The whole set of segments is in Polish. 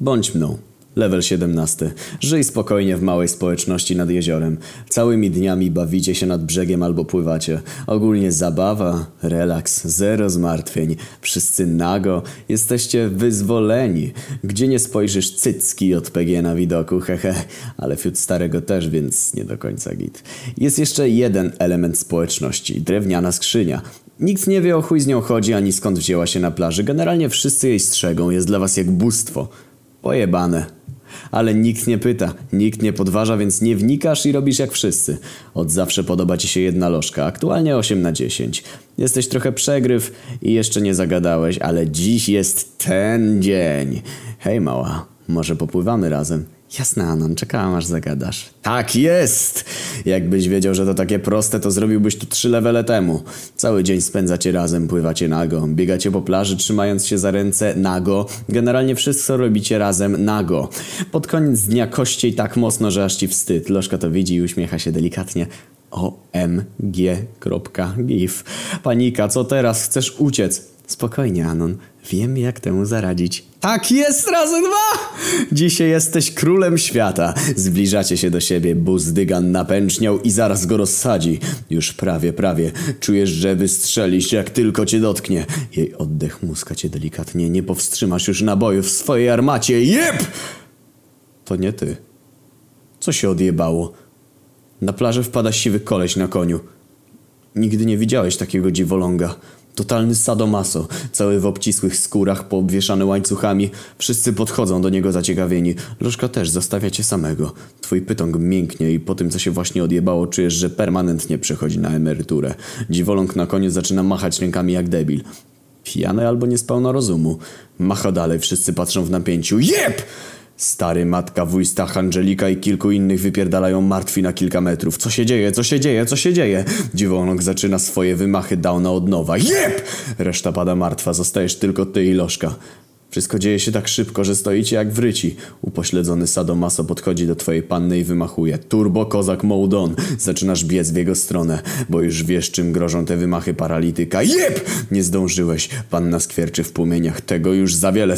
Bądź mną. Level 17. Żyj spokojnie w małej społeczności nad jeziorem. Całymi dniami bawicie się nad brzegiem albo pływacie. Ogólnie zabawa, relaks, zero zmartwień. Wszyscy nago. Jesteście wyzwoleni. Gdzie nie spojrzysz cycki od PG na widoku, hehe. Ale fiut starego też, więc nie do końca git. Jest jeszcze jeden element społeczności. Drewniana skrzynia. Nikt nie wie o chuj z nią chodzi, ani skąd wzięła się na plaży. Generalnie wszyscy jej strzegą. Jest dla was jak bóstwo. Pojebane. Ale nikt nie pyta, nikt nie podważa, więc nie wnikasz i robisz jak wszyscy. Od zawsze podoba ci się jedna lożka, aktualnie 8 na 10. Jesteś trochę przegryw i jeszcze nie zagadałeś, ale dziś jest ten dzień. Hej mała, może popływamy razem? Jasne, Anon, czekałam aż zagadasz. Tak jest! Jakbyś wiedział, że to takie proste, to zrobiłbyś to trzy levele temu. Cały dzień spędzacie razem, pływacie nago, biegacie po plaży trzymając się za ręce nago. Generalnie wszystko robicie razem nago. Pod koniec dnia kościej tak mocno, że aż ci wstyd. Lożka to widzi i uśmiecha się delikatnie. OMG.gif. Panika, co teraz? Chcesz uciec? Spokojnie, Anon. Wiem, jak temu zaradzić. Tak jest, razy dwa! Dzisiaj jesteś królem świata. Zbliżacie się do siebie, buzdygan napęczniał i zaraz go rozsadzi. Już prawie, prawie. Czujesz, że wystrzelisz, jak tylko cię dotknie. Jej oddech muska cię delikatnie. Nie powstrzymasz już nabojów w swojej armacie. Jep! To nie ty. Co się odjebało? Na plażę wpada siwy koleś na koniu. Nigdy nie widziałeś takiego dziwoląga. Totalny sadomaso, cały w obcisłych skórach, poobwieszany łańcuchami. Wszyscy podchodzą do niego zaciekawieni. Lożka też zostawia cię samego. Twój pytąg mięknie i po tym, co się właśnie odjebało, czujesz, że permanentnie przechodzi na emeryturę. Dziwoląg na koniec zaczyna machać rękami jak debil. Pijany albo niespełna rozumu. Macha dalej, wszyscy patrzą w napięciu. Jep! Stary, matka, wuj, Stach, Angelika i kilku innych wypierdalają martwi na kilka metrów. Co się dzieje? Co się dzieje? Co się dzieje? Dziwoląg zaczyna swoje wymachy downa od nowa. Jep! Reszta pada martwa, zostajesz tylko ty i Lożka. Wszystko dzieje się tak szybko, że stoicie jak wryci. Upośledzony sadomaso podchodzi do twojej panny i wymachuje. Turbo kozak Mołdon. Zaczynasz biec w jego stronę, bo już wiesz czym grożą te wymachy paralityka. Jep! Nie zdążyłeś. Panna skwierczy w płomieniach. Tego już za wiele,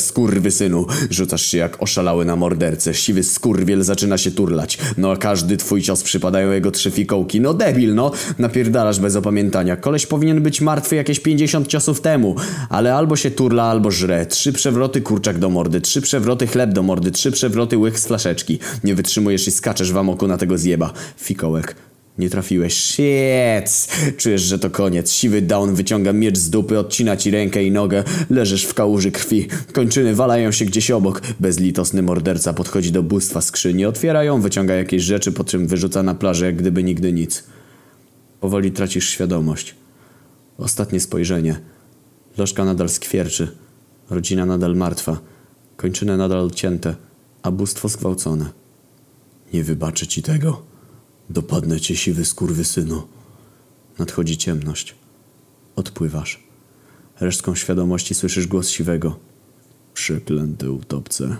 synu. Rzucasz się jak oszalały na mordercę. Siwy skurwiel zaczyna się turlać. No a każdy twój cios przypadają jego trzy fikołki. No debil, no. Napierdalasz bez opamiętania. Koleś powinien być martwy jakieś 50 ciosów temu. Ale albo się turla, albo żre. Trzy przewroty przewroty kurczak do mordy, trzy przewroty chleb do mordy, trzy przewroty łyk z flaszeczki. Nie wytrzymujesz i skaczesz w amoku na tego zjeba. Fikołek. Nie trafiłeś. Shit! Czujesz, że to koniec. Siwy down wyciąga miecz z dupy, odcina ci rękę i nogę. Leżysz w kałuży krwi. Kończyny walają się gdzieś obok. Bezlitosny morderca podchodzi do bóstwa skrzyni, otwiera ją, wyciąga jakieś rzeczy, po czym wyrzuca na plażę, jak gdyby nigdy nic. Powoli tracisz świadomość. Ostatnie spojrzenie. Lożka nadal skwierczy. Rodzina nadal martwa, kończyny nadal cięte, a bóstwo zgwałcone. Nie wybaczę ci tego. Dopadnę cię siwy synu. Nadchodzi ciemność. Odpływasz. Resztką świadomości słyszysz głos siwego. Przeklęte utopce.